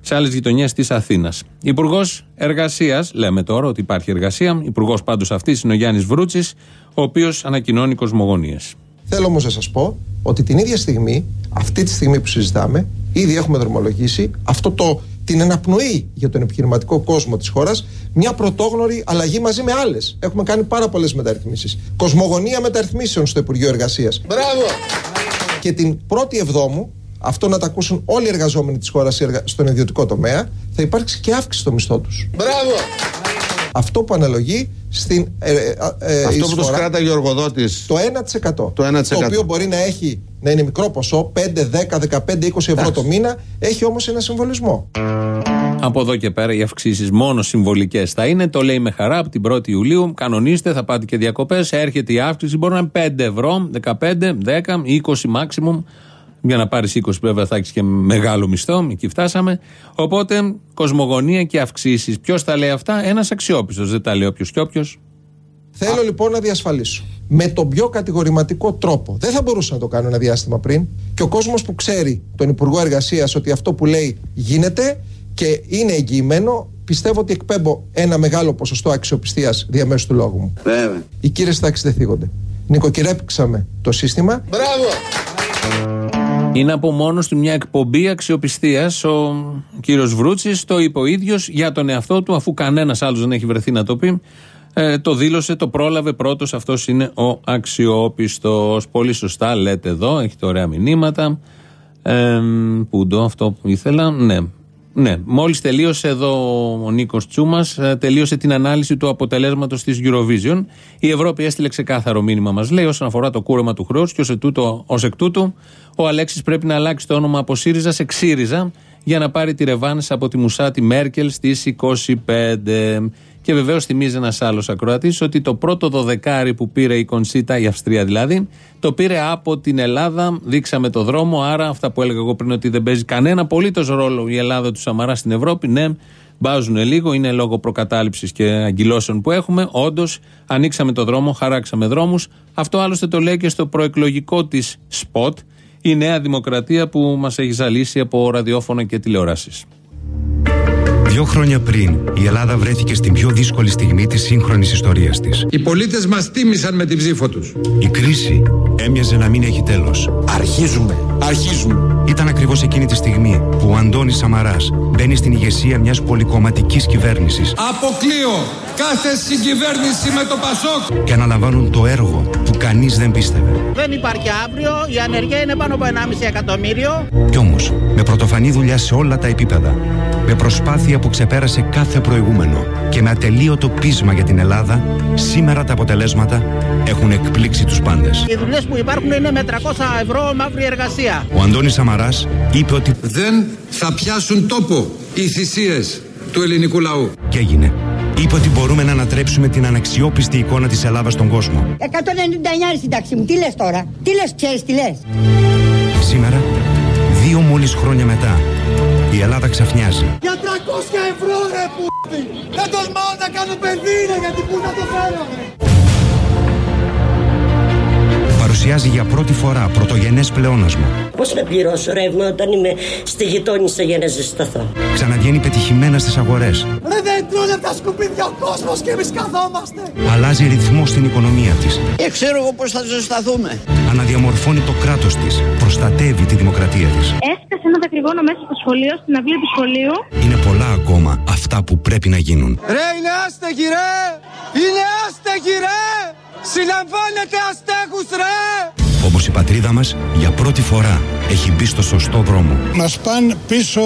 σε άλλες γειτονιές της Αθήνας. Υπουργός Εργασίας, λέμε τώρα ότι υπάρχει εργασία. Υπουργός πάντως αυτής είναι ο Γιάννης Βρούτσης, ο οποίος ανακοινώνει κοσμογονίες. Θέλω όμως να σας πω ότι την ίδια στιγμή, αυτή τη στιγμή που συζητάμε, ήδη έχουμε δρομολογήσει αυτό το, την αναπνοή για τον επιχειρηματικό κόσμο της χώρας, μια πρωτόγνωρη αλλαγή μαζί με άλλες. Έχουμε κάνει πάρα πολλές μεταρρυθμίσεις. Κοσμογονία μεταρρυθμίσεων στο Υπουργείο Εργασίας. Μπράβο! Και την πρώτη Εβδόμου, αυτό να τα ακούσουν όλοι οι εργαζόμενοι της χώρας στον ιδιωτικό τομέα, θα υπάρξει και αύξηση στο μισθό τους. Μπράβο! Αυτό που αναλογεί στην. Ε, ε, ε, Αυτό που εισφορά, του κράταγε ο εργοδότης. Το 1%. Το 1%. Το οποίο μπορεί να έχει να είναι μικρό ποσό, 5, 10, 15, 20 ευρώ το μήνα, έχει όμως ένα συμβολισμό. Από εδώ και πέρα οι αυξήσεις μόνο συμβολικές θα είναι. Το λέει με χαρά από την 1η Ιουλίου. Κανονίστε, θα πάτε και διακοπές. Έρχεται η αύξηση. Μπορεί να είναι 5 ευρώ, 15, 10, 20 maximum. Για να πάρεις 20 βέβαια θα έχεις και μεγάλο μισθό. Εκεί φτάσαμε. Οπότε κοσμογονία και αυξήσεις. Ποιος τα λέει αυτά, ένας αξιόπιστος. Δεν τα λέει όποιος και όποιος. Θέλω λοιπόν να διασφαλίσω με τον πιο κατηγορηματικό τρόπο. Δεν θα μπορούσα να το κάνω ένα διάστημα πριν. Και ο κόσμος που ξέρει τον Υπουργό Εργασίας ότι αυτό που λέει γίνεται και είναι εγγυημένο, πιστεύω ότι εκπέμπω ένα μεγάλο ποσοστό αξιοπιστίας διαμέσου του λόγου μου. Βέβαια. Οι κύριες τάξεις δεν θίγονται. Νοικοκυρέψαμε το σύστημα. Μπράβο. Είναι από μόνος του μια εκπομπή αξιοπιστίας. Ο κύριος Βρούτσης το είπε ο ίδιος για τον εαυτό του, αφού κανένας άλλος δεν έχει βρεθεί να το πει. Ε, το δήλωσε, το πρόλαβε πρώτος. Αυτός είναι ο αξιόπιστος. Πολύ σωστά λέτε εδώ, έχετε ωραία μηνύματα. Ε, πού το, αυτό που ήθελα. Ναι. Ναι, μόλις τελείωσε εδώ ο Νίκος Τσούμας, τελείωσε την ανάλυση του αποτελέσματος της Eurovision. Η Ευρώπη έστειλε ξεκάθαρο μήνυμα, μας λέει, όσον αφορά το κούρεμα του χρέους και ως εκ τούτου ο Αλέξης πρέπει να αλλάξει το όνομα από ΣΥΡΙΖΑ σε ΞΥΡΙΖΑ για να πάρει τη ρεβάνς από τη Μουσάτη Μέρκελ στις 25. Και βεβαίως θυμίζει ένας άλλος ακροατής ότι το πρώτο δωδεκάρι που πήρε η Κονσίτα, η Αυστρία δηλαδή, το πήρε από την Ελλάδα. Δείξαμε το δρόμο. Άρα, αυτά που έλεγα εγώ πριν ότι δεν παίζει κανένα απολύτως ρόλο η Ελλάδα του Σαμαρά στην Ευρώπη, ναι, μπάζουν λίγο. Είναι λόγω προκατάληψης και αγκυλώσεων που έχουμε. Όντως, ανοίξαμε το δρόμο, χαράξαμε δρόμους. Αυτό άλλωστε το λέει και στο προεκλογικό της σποτ η Νέα Δημοκρατία που μας έχει ζαλίσει από ραδιόφωνα και τηλεοράσεις. Δύο χρόνια πριν, η Ελλάδα βρέθηκε στην πιο δύσκολη στιγμή της σύγχρονης ιστορίας της. Οι πολίτες μας τίμησαν με την ψήφο τους. Η κρίση έμοιαζε να μην έχει τέλος. Αρχίζουμε. Αρχίζουμε. Ήταν ακριβώς εκείνη τη στιγμή που ο Αντώνης Σαμαράς μπαίνει στην ηγεσία μιας πολυκομματικής κυβέρνησης Αποκλείω κάθε συγκυβέρνηση με το Πασόκ. και αναλαμβάνουν το έργο που κανείς δεν πίστευε. Δεν υπάρχει αύριο, η ανεργία είναι πάνω από 1,5 εκατομμύριο. Κι όμως, με πρωτοφανή δουλειά σε όλα τα επίπεδα, με προσπάθεια που ξεπέρασε κάθε προηγούμενο και με ατελείωτο πείσμα για την Ελλάδα, σήμερα τα αποτελέσματα έχουν εκπλήξει τους πάντες. Οι δουλειές που υπάρχουν είναι με 300 ευρώ μαύρη εργασία. Ο Αντώνης Σαμαράς είπε ότι Δεν θα πιάσουν τόπο οι θυσίες του ελληνικού λαού. και έγινε. Είπε ότι μπορούμε να ανατρέψουμε την αναξιόπιστη εικόνα της Ελλάδας στον κόσμο. 199 στην τάξη μου. Τι λες τώρα; Τι λες, ξέρεις τι λες; Σήμερα, δύο μόλις χρόνια μετά, η Ελλάδα ξαφνιάζει. Για 300 ευρώ ρε που Δεν τολμάω να κάνω παιδί ρε γιατί πού να το φέρω ρε Παρουσιάζει για πρώτη φορά πρωτογενές πλεόνασμα. Πώς να πληρώσω ρεύμα όταν είμαι στη γειτόνισσα για να ζεσταθώ; Ξαναβγαίνει πετυχημένα στις αγορές. Ρε δεν τρώνε τα σκουπίδια ο κόσμος και εμείς καθόμαστε Αλλάζει ρυθμό στην οικονομία της. Ε, ξέρω εγώ πώς θα ζεσταθούμε. Αναδιαμορφώνει το κράτος της. Προστατεύει τη δημοκρατία της. Έφτασε ένας δακρυγόνο μέσα στο σχολείο, στην αυλή του σχολείου. Είναι πολλά ακόμα αυτά που πρέπει να γίνουν. Ρε είναι άστεγοι ρε Είναι άστεγοι ρε Συλλαμβάνετε αστέγους ρε Όμως η πατρίδα μας για πρώτη φορά έχει μπει στο σωστό δρόμο. Μας πάνε πίσω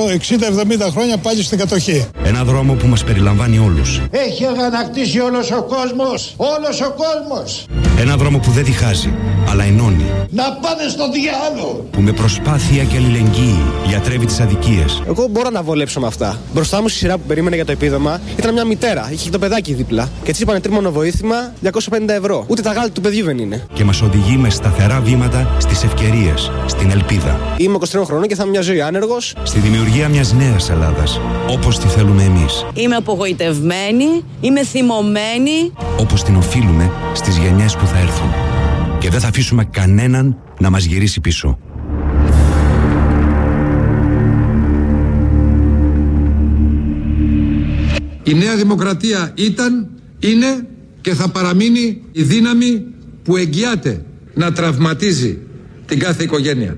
60-70 χρόνια πάλι στην κατοχή. Ένα δρόμο που μας περιλαμβάνει όλους. Έχει αγανακτήσει όλος ο κόσμος Όλος ο κόσμος Ένα δρόμο που δεν διχάζει, αλλά ενώνει. Να πάνε στο διάλογο Που με προσπάθεια και αλληλεγγύη γιατρεύει τις αδικίες. Εγώ μπορώ να βολέψω με αυτά. Μπροστά μου στη σειρά που περίμενε για το επίδομα ήταν μια μητέρα. Είχε και το παιδάκι δίπλα. Και της είπανε τρίμονο βοήθημα 250 ευρώ. Ούτε τα γάλα του παιδιού δεν είναι. Και μας οδηγεί με σταθερά βήματα στις ευκαιρίες, στην ελπίδα. Είμαι 23 χρονών και θα είμαι μια ζωή άνεργος. Στη δημιουργία μιας νέας Ελλάδας, όπως τη θέλουμε εμείς. Είμαι απογοητευμένη, είμαι θυμωμένη. Όπως την οφείλουμε στις γενιές που θα έρθουν. Και δεν θα αφήσουμε κανέναν να μας γυρίσει πίσω. Η Νέα Δημοκρατία ήταν, είναι και θα παραμείνει η δύναμη που εγγυάται να τραυματίζει την κάθε οικογένεια.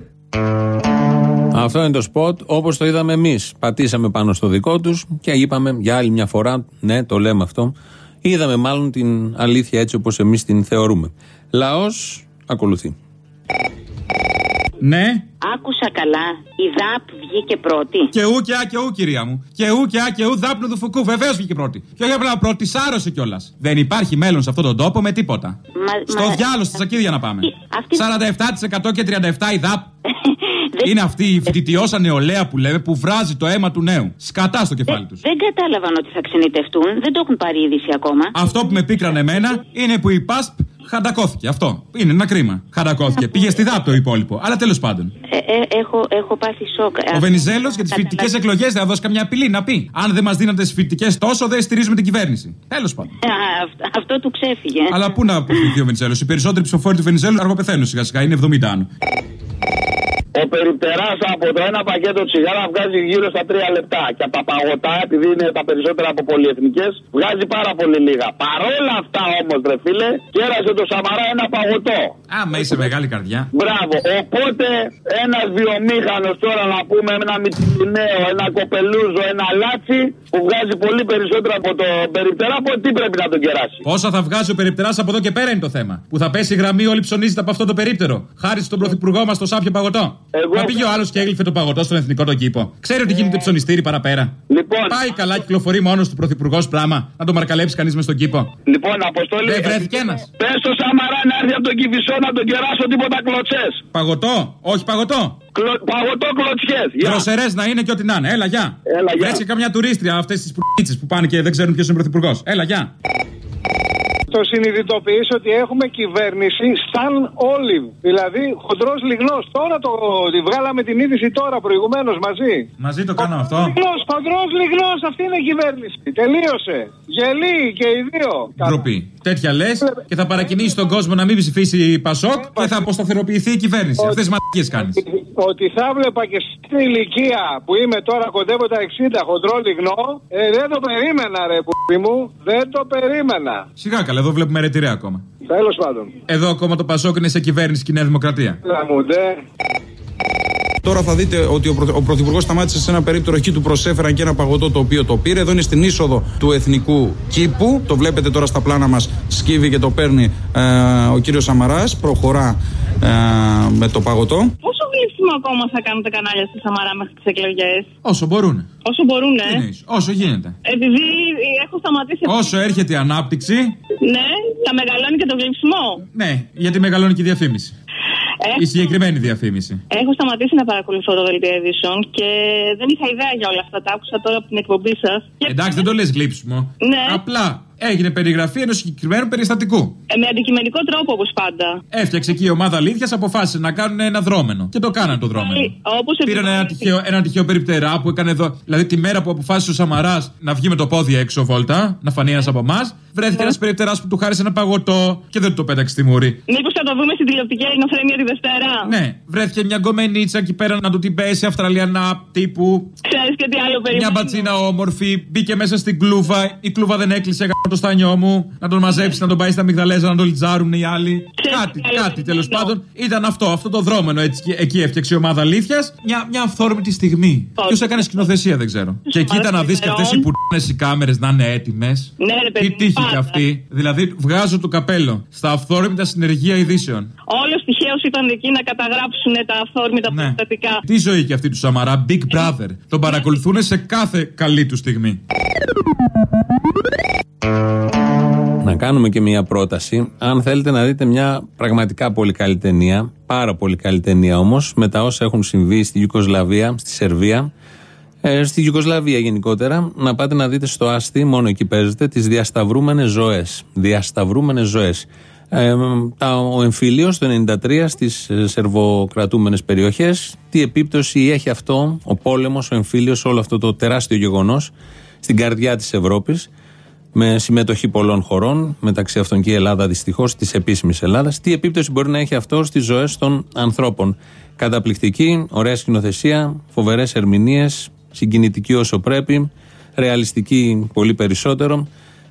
Αυτό είναι το σποτ όπως το είδαμε εμείς. Πατήσαμε πάνω στο δικό τους και είπαμε για άλλη μια φορά, ναι, το λέμε αυτό. Είδαμε μάλλον την αλήθεια έτσι όπως εμείς την θεωρούμε. Λαός ακολουθεί. Ναι. Άκουσα καλά. Η ΔΑΠ βγήκε πρώτη. Και ου και α και ου, κυρία μου. Και ου και α και ου, δάπνου του φουκού. Βεβαίως βγήκε πρώτη. Και όχι απλά πρώτη, σάρωσε κιόλας. Δεν υπάρχει μέλλον σε αυτόν τον τόπο με τίποτα. Μα- Στο μα- διάλογο, στη σακίδια να πάμε. αυτή- 47% και 37% η ΔΑΠ. Είναι αυτή η φοιτητιώσα νεολαία που λέμε που βράζει το αίμα του νέου. Σκατά στο κεφάλι τους. Δεν κατάλαβαν ότι θα ξενιτευτούν. Δεν το έχουν πάρει είδηση ακόμα. Αυτό που με πίκρανε εμένα είναι που η ΠΑΣΠ χαντακώθηκε. Αυτό. Είναι ένα κρίμα. Χαντακώθηκε. Πήγε στη ΔΑΠ το υπόλοιπο. Αλλά τέλος πάντων. Ε, ε, έχω, έχω πάθει σοκ. Ο Βενιζέλος για τις φοιτητικές εκλογές δεν θα δώσει καμιά απειλή να πει. Αν δεν μας δίνατε τις φοιτητικές τόσο, δεν στηρίζουμε την κυβέρνηση. Τέλος πάντων. Α, αυ- αυτό του ξέφυγε. Αλλά πού να αποφυγθεί ο Βενιζέλος; Οι περισσότεροι ψηφοφόροι του Βενιζέλου αργοπεθαίνουν σιγά σιγά. Είναι 70 άνω. Ο περιπτεράς από το ένα πακέτο τσιγάρα βγάζει γύρω στα 3 λεπτά. Και από τα παγωτά, επειδή είναι τα περισσότερα από πολυεθνικές, βγάζει πάρα πολύ λίγα. Παρόλα αυτά όμως, ρε φίλε, κέρασε το Σαμαρά ένα παγωτό. Άμα είσαι μεγάλη καρδιά. Μπράβο. Οπότε ένας βιομήχανος τώρα να πούμε ένα μυτσινέο, ένα κοπελούζο, ένα λάτσι που βγάζει πολύ περισσότερο από το περιπτερά, από τι πρέπει να τον κεράσει. Πόσα θα βγάζει ο περιπτεράς από εδώ και πέρα είναι το θέμα. Που θα πέσει η γραμμή, όλοι ψωνίζετε από αυτό το περίπτερο. Χάρη στον πρωθυπουργό μας το σάπιο παγωτό. Εγώ... Μα πήγε ο άλλος και έγλειφε το παγωτό στον εθνικό τον κήπο. Ξέρει ότι γίνεται ψωνιστήρι παραπέρα. Λοιπόν... Πάει καλά, κυκλοφορεί μόνος του πρωθυπουργός πράγμα. Να το μαρκαλέψει κανείς μες στον κήπο. Λοιπόν, αποστολή. Δεν βρέθηκε ένας. Πες στο Σαμαρά να έρθει από τον Κυφισό να τον κεράσω τίποτα κλωτσές. Παγωτό, όχι παγωτό. Κλω... Παγωτό κλωτσιές. Δροσερέ να είναι και ό,τι να είναι. Έλα, γεια. Έλα, γεια. Βρέθηκε καμιά τουρίστρια αυτές τις πουίτσε που πάνε και δεν ξέρουν ποιος είναι πρωθυπουργός. Έλα, γεια. Το συνειδητοποιείς ότι έχουμε κυβέρνηση σαν όλιβ. Δηλαδή χοντρός λιγνός. Τώρα το τη βγάλαμε την είδηση τώρα προηγουμένως μαζί. Μαζί το κάνω αυτό. Χοντρός λιγνός, αυτή είναι η κυβέρνηση. Τελείωσε. Γελί και οι δύο. Ντροπή. Τέτοια λες και θα παρακινήσει τον κόσμο να μην ψηφίσει Πασόκ και θα αποσταθεροποιηθεί η κυβέρνηση. Αυτές τις μαλακίες κάνεις. Ότι θα βλέπα και στην ηλικία που είμαι τώρα κοντεύω τα 60 χοντρό λιγνό, ε, δεν το περίμενα ρε που μου. Δεν το περίμενα. Σιγά καλά, εδώ βλέπουμε ρετυρέ ακόμα. Τέλος πάντων. Εδώ ακόμα το Πασόκ είναι σε κυβέρνηση και η Νέα Δημοκρατία. Λαμουντέ. Τώρα θα δείτε ότι ο, πρω- ο Πρωθυπουργός σταμάτησε σε ένα περίπτερο εκεί, του προσέφεραν και ένα παγωτό το οποίο το πήρε. Εδώ είναι στην είσοδο του Εθνικού Κήπου. Το βλέπετε τώρα στα πλάνα μας. Σκύβει και το παίρνει ε, ο κύριος Σαμαράς. Προχωρά ε, με το παγωτό. Πόσο γλύψιμο ακόμα θα κάνουν τα κανάλια στη Σαμαρά μέχρι τις εκλογές. Όσο μπορούν. Όσο μπορούν, Τι εννοείς, Όσο γίνεται. Επειδή έχω σταματήσει. Όσο έρχεται η ανάπτυξη, Ναι, θα μεγαλώνει και το γλύψιμο. ναι, γιατί μεγαλώνει και η διαφήμιση. Έχω, Η συγκεκριμένη διαφήμιση. έχω σταματήσει να παρακολουθώ το δελτίο ειδήσεων και δεν είχα ιδέα για όλα αυτά. Τα άκουσα τώρα από την εκπομπή σας. Εντάξει, δεν το λες γλύψιμο. Ναι. Απλά έγινε περιγραφή ενός συγκεκριμένου περιστατικού. Ε, με αντικειμενικό τρόπο όπως πάντα. Έφτιαξε εκεί η ομάδα αλήθειας, αποφάσισε να κάνουν ένα δρόμενο. Και το κάνανε το δρόμενο. Όπως Πήραν ένα τυχαίο, ένα τυχαίο περιπτερά που έκανε εδώ. Δηλαδή τη μέρα που αποφάσισε ο Σαμαράς να βγει με το πόδι έξω βόλτα, να φανεί ένας από εμάς, βρέθηκε ένας περιπτεράς που του χάρισε ένα παγωτό και δεν του το πέταξε στη μούρη. Μήπως θα το δούμε στην τηλεοπτική ελληνοφρένεια τη Δευτέρα; Ναι, βρέθηκε μια γκομενίτσα εκεί πέρα να του την πέσει Αυστραλιανά τύπου. Ξέρεις και τι άλλο Μια περιμένω. μπατσίνα όμορφη, μπήκε μέσα στην κλούβα. Η κλούβα δεν έκλεισε, γάμο το στάνιό μου. Να τον μαζέψει, να τον πάει στα μυγδαλέζα, να τον λιτζάρουν οι άλλοι. κάτι, κάτι τέλος πάντων. Ήταν αυτό, αυτό το δρόμενο έτσι. και Εκεί έφτιαξε η ομάδα αλήθειας. Μια, μια αυθόρμητη στιγμή. Ποιος έκανε σκηνοθεσία, δεν ξέρω. Και εκεί ήταν να δεις και αυτές οι πουτίνε οι κάμερες να είναι έτοιμες. Ναι, ρε παιδί. Τι τύχη πάντα. κι αυτή. Δηλαδή, βγάζω το καπέλο στα αυθόρμητα συνεργεία ειδήσεων. Όλος τυχαίως ήταν εκεί να καταγράψουν τα αυθόρμητα Ναι. περιστατικά. Τι ζωή και αυτή του Σαμαρά, Big Brother. Τον παρακολουθούν σε κάθε καλή του στιγμή. Να κάνουμε και μια πρόταση. Αν θέλετε να δείτε μια πραγματικά πολύ καλή ταινία, πάρα πολύ καλή ταινία όμως, με τα όσα έχουν συμβεί στη Ιουκοσλαβία, στη Σερβία, ε, στη Ιουγκοσλαβία γενικότερα, να πάτε να δείτε στο Άστι, μόνο εκεί παίζετε, τις διασταυρούμενες ζωές. Διασταυρούμενες ζωές. Ε, τα, ο εμφύλιος το 93 στις ε, σερβοκρατούμενες περιοχές τι επίπτωση έχει αυτό ο πόλεμος, ο εμφύλιος όλο αυτό το τεράστιο γεγονός στην καρδιά της Ευρώπης με συμμετοχή πολλών χωρών, μεταξύ αυτών και η Ελλάδα δυστυχώς, της επίσημης Ελλάδας. Τι επίπτωση μπορεί να έχει αυτό στις ζωές των ανθρώπων. Καταπληκτική, ωραία σκηνοθεσία, φοβερές ερμηνείες, συγκινητική όσο πρέπει, ρεαλιστική πολύ περισσότερο.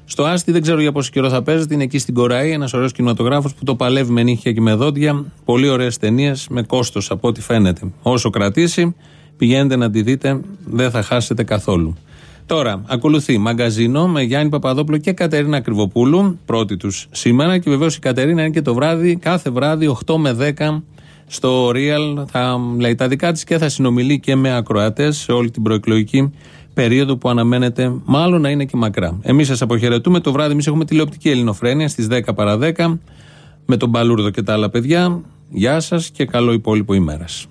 Στο Άστι δεν ξέρω για πόσο καιρό θα παίζεται. Είναι εκεί στην Κοραή, ένας ωραίος κινηματογράφος που το παλεύει με νύχια και με δόντια. Πολύ ωραίες ταινίες, με κόστος από ό,τι φαίνεται. Όσο κρατήσει, πηγαίνετε να τη δείτε, δεν θα χάσετε καθόλου. Τώρα, ακολουθεί μαγκαζίνο με Γιάννη Παπαδόπουλο και Κατερίνα Κρυβοπούλου, πρώτη τους σήμερα. Και βεβαίως η Κατερίνα είναι και το βράδυ, κάθε βράδυ 8 με 10 στο Real. Θα λέει τα δικά της και θα συνομιλεί και με ακροατές σε όλη την προεκλογική περίοδο που αναμένεται, μάλλον να είναι και μακρά. Εμείς σας αποχαιρετούμε. Το βράδυ, εμείς έχουμε τηλεοπτική ελληνοφρένεια στις 10 παρα 10 με τον Μπαλούρδο και τα άλλα παιδιά. Γεια σας και καλό υπόλοιπο ημέρας.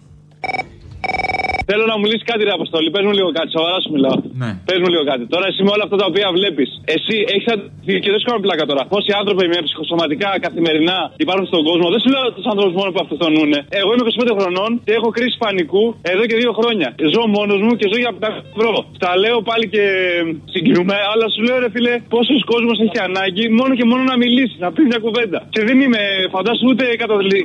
Θέλω να μου λύσεις κάτι, ρε Αποστολή. Πες μου λίγο κάτι, σοβαρά σου μιλάω. Ναι. Πες μου λίγο κάτι. Τώρα εσύ με όλα αυτά τα οποία βλέπεις, εσύ έχεις αντιθεί και δεν σου κάνω πλάκα τώρα. Πόσοι άνθρωποι με ψυχοσωματικά καθημερινά υπάρχουν στον κόσμο. Δεν σου λέω τους άνθρωπου μόνο που αυτοκτονούν. Εγώ είμαι 25 χρονών και έχω κρίση πανικού εδώ και δύο χρόνια. Ζω μόνος μου και ζω για 500 ευρώ. Τα λέω πάλι και συγκινούμε, αλλά σου λέω ρε φίλε, πόσος κόσμος έχει ανάγκη μόνο και μόνο να μιλήσει, να πει μια κουβέντα. Και δεν είμαι, φαντάσου ούτε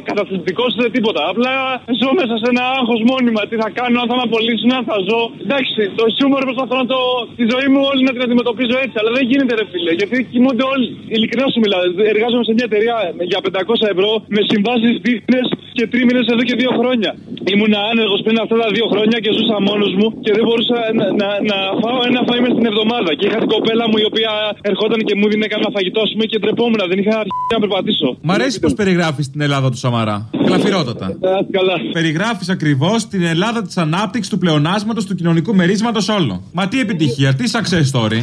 καταθλιπτικός ούτε τίποτα. Απλά ζω μέσα σε ένα άγχος μόνιμα. Τι θα κάνω, αν θα με απολύσουν, αν θα ζω. Εντάξει, το σούμερο προσπαθώ να το. τη ζωή μου όλη να την αντιμετωπίζω έτσι. Αλλά δεν γίνεται, ρε φίλε. Γιατί κοιμούνται όλοι. Ειλικρινά σου μιλάω. Εργάζομαι σε μια εταιρεία για 500 ευρώ με συμβάσεις δίθνε και τρίμηνε εδώ και δύο χρόνια. Ήμουν άνεργος πριν αυτά τα δύο χρόνια και ζούσα μόνος μου και δεν μπορούσα να, να, να φάω ένα φάι μες την εβδομάδα. Και είχα την κοπέλα μου η οποία ερχόταν και μου δίνει κανένα φαγητό, ας πούμε, και τρεπόμουν. Δεν είχα αρχίσει να περπατήσω. Μ' αρέσει πώ περιγράφεις την Ελλάδα του Σαμαρά. Γλαφυρότατα. Περιγράφεις ακριβώς την Ελλάδα της ανάπτυξη του πλεονάσματος του κοινωνικού μερίσματος όλο. Μα τι επιτυχία, τι success story.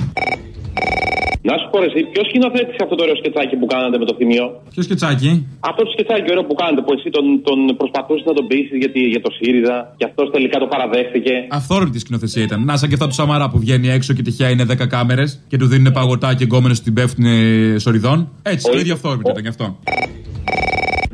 Να σου πω εσύ, ποιος σκηνοθέτησε αυτό το ωραίο σκετσάκι που κάνατε με το θυμίο; Ποιο σκετσάκι; Αυτό το σκετσάκι ωραίο που κάνατε, που εσύ τον, τον προσπαθούσες να τον πείσεις για, για το ΣΥΡΙΖΑ και αυτός τελικά το παραδέχτηκε. Αυθόρμητη σκηνοθεσία ήταν. Να σαν και αυτά του Σαμαρά που βγαίνει έξω και τυχαία είναι 10 κάμερες και του δίνουν παγωτά και γκόμενες του την πέφτουν σοριδών. Έτσι, το ίδιο αυθόρμητο ήταν γι' αυτό.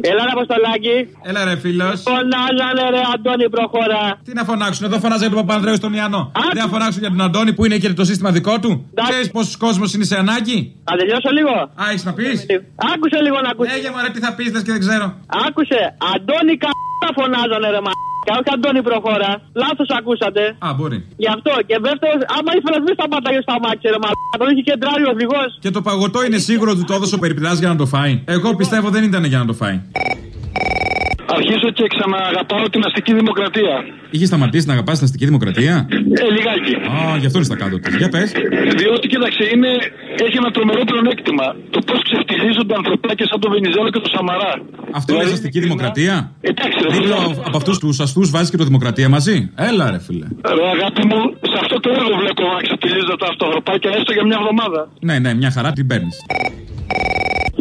Έλα ρε Αποστολάκη. Έλα ρε φίλος. Φωνάζανε ρε Αντώνη προχώρα. Τι να φωνάξουν, εδώ φωνάζανε τον Παπανδρέου στον Ιαννό. Δεν θα φωνάξουν για τον Αντώνη που είναι και το σύστημα δικό του. Ξέρεις πόσος κόσμος είναι σε ανάγκη; Θα τελειώσω λίγο. Α, έχεις να πεις; Άκουσε λίγο να ακούσει. Έγε μωρέ, τι θα πεις, και δεν ξέρω. Άκουσε, Αντώνη κα φωνάζανε ρε μα. Και όχι Αντώνη προχώρα. Λάθος ακούσατε. Α, μπορεί. Γι' αυτό. Και δεύτερος, άμα ήθελα να σταματά και στα μάτια, ρε μα. Τον είχε κεντράρει ο οδηγός. Και το παγωτό είναι σίγουρο ότι το έδωσε ο περιπλάς για να το φάει. Εγώ πιστεύω δεν ήταν για να το φάει. Αρχίζω και ξαναγαπάω την αστική δημοκρατία. Είχες σταματήσει να αγαπάς την αστική δημοκρατία; Ε, λιγάκι. Α, γι' αυτό είναι στα κάτω τους. Για πες. Διότι, κοίταξε, είναι, έχει ένα τρομερό πλεονέκτημα. Το πώς ξεφτιλίζονται ανθρωπάκια σαν τον Βενιζέλο και τον Σαμαρά. Αυτό είναι δηλαδή, αστική δημοκρατία; Εντάξει, ρε Δίπλα από αυτούς τους αστούς βάζεις και το δημοκρατία μαζί; Έλα, ρε φίλε. Ρε αγάπη μου, σε αυτό το έργο βλέπω να ξεφτιλίζονται τα αυτοανθρωπάκια έστω για μια εβδομάδα. Ναι, ναι, μια χαρά την παίρνεις.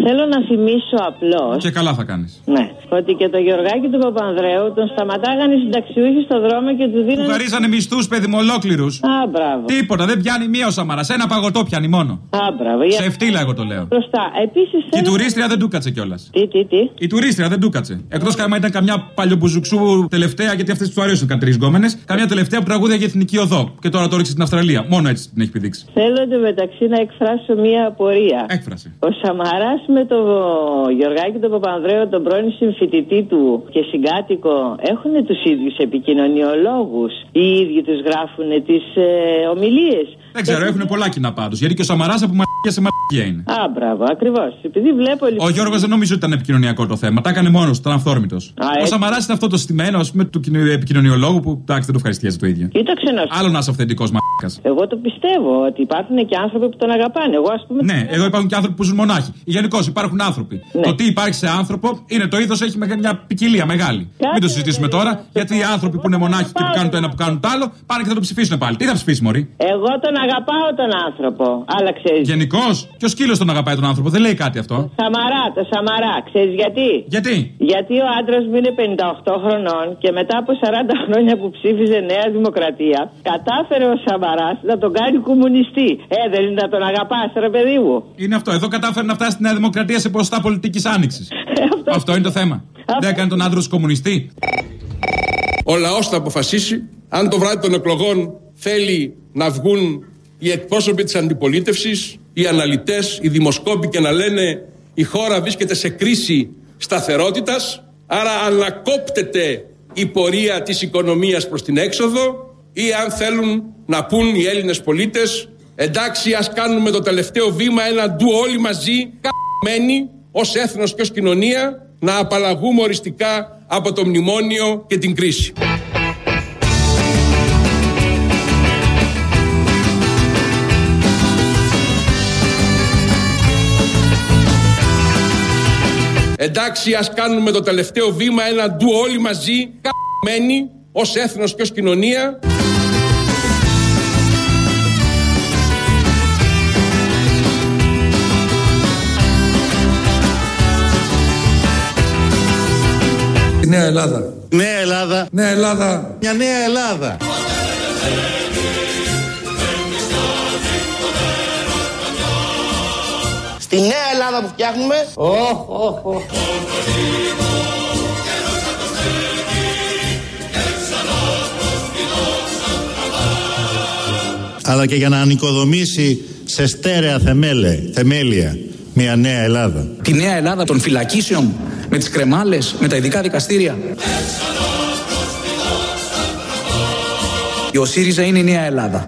Θέλω να θυμίσω απλώς. Και καλά θα κάνεις. Ναι. Ότι και το Γεωργάκη του Παπανδρέου τον σταματάγανε οι συνταξιούχοι στο δρόμο και του δίνανε. Του χαρίζανε μισθούς, παιδί μου, ολόκληρους. Α, μπράβο. Τίποτα, δεν πιάνει μία ο Σαμαράς. Ένα παγωτό πιάνει μόνο. Α, μπράβο. Σε ευτύλα, εγώ το λέω. Μπροστά. Επίσης. Και η τουρίστρια δεν του κάτσε κιόλας. Τι, τι, τι; Η τουρίστρια δεν του κάτσε. Εκτός κάμα ήταν καμιά παλιομπουζουξού τελευταία, γιατί αυτές τους αρέσουν κάτι τρεις γκόμενες. Καμιά τελευταία που τραγούδια για εθνική οδό. Και τώρα το ρίξει στην Αυστραλία. Μόνο έτσι την έχει πηδήξει. Θέλω εντωμεταξύ να εκφράσω μία απορία. Έκφραση. Ο Σαμαράς με το Γεωργάκη τον Παπανδρέο, τον πρώην συμφοιτητή του και συγκάτοικο, έχουν τους ίδιους επικοινωνιολόγους. Οι ίδιοι τους γράφουν τις ε, ομιλίες. Δεν ξέρω, έχουν πολλά κοινά πάντως. Γιατί και ο Σαμαράς από μαγεία σε μαγεία είναι. Α, μπράβο, ακριβώς. Επειδή βλέπω λοιπόν. Ο Γιώργος δεν νομίζω ότι ήταν επικοινωνιακό το θέμα. Τα έκανε μόνος, ήταν αυθόρμητος. Ο Σαμαράς είναι αυτό το στημένο, ας πούμε, του επικοινωνιολόγου που εντάξει δεν το ευχαριστιάζει το ίδιο. Κοίταξε να Άλλο να είσαι αυθεντικός μαγεία. Εγώ το πιστεύω ότι υπάρχουν και άνθρωποι που τον αγαπάνε. Εγώ, ας πούμε, ναι, εδώ υπάρχουν και άνθρωποι που ζουν μονάχοι. Γενικώς υπάρχουν άνθρωποι. Ναι. Το τι υπάρχει σε άνθρωπο είναι το είδος έχει μια ποικιλία μεγάλη. Κάτι Μην το συζητήσουμε ναι, τώρα, γιατί οι άνθρωποι που είναι μονάχοι και που κάνουν το ένα που κάνουν το άλλο πάνε και θα το ψηφίσουν πάλι. Τι θα ψηφίσει, Μωρή; Εγώ τον αγαπάω τον άνθρωπο. Αλλά ξέρει. Γενικώς, ποιο σκύλος τον αγαπάει τον άνθρωπο, δεν λέει κάτι αυτό. Σαμαρά, το Σαμαρά, ξέρεις γιατί; Γιατί; Γιατί ο άντρας μου είναι 58 χρονών και μετά από 40 χρόνια που ψήφιζε Νέα Δημοκρατία, κατάφερε ο Σαμαράς να τον κάνει κομμουνιστή. Ε, δεν είναι να τον αγαπάς, ρε παιδί μου. Είναι αυτό. Εδώ κατάφερε να φτάσει στη Νέα Δημοκρατία σε ποσοστά πολιτικής άνοιξης. αυτό... αυτό είναι το θέμα. Δεν έκανε τον άντρα κομμουνιστή. Ο λαός θα αποφασίσει αν το βράδυ των εκλογών θέλει να βγουν οι εκπρόσωποι της αντιπολίτευσης, οι αναλυτές, οι δημοσκόποι και να λένε η χώρα βρίσκεται σε κρίση σταθερότητας, άρα ανακόπτεται η πορεία της οικονομίας προς την έξοδο ή αν θέλουν να πούν οι Έλληνες πολίτες εντάξει ας κάνουμε το τελευταίο βήμα ένα ντου όλοι μαζί καμμένοι ως έθνος και ως κοινωνία να απαλλαγούμε οριστικά από το μνημόνιο και την κρίση. Εντάξει, ας κάνουμε το τελευταίο βήμα, ένα ντου όλοι μαζί, καμμένοι, ως έθνος και ως κοινωνία. Η Νέα Ελλάδα Νέα Ελλάδα. Νέα Ελλάδα. Μια νέα Ελλάδα. Στη νέα Ελλάδα που φτιάχνουμε. Οχ, οχ, οχ. Αλλά και για να ανοικοδομήσει σε στέρεα θεμέλε, θεμέλια μια νέα Ελλάδα. Τη νέα Ελλάδα των φυλακίσεων, με τις κρεμάλες, με τα ειδικά δικαστήρια. Η ο ΣΥΡΙΖΑ είναι η νέα Ελλάδα.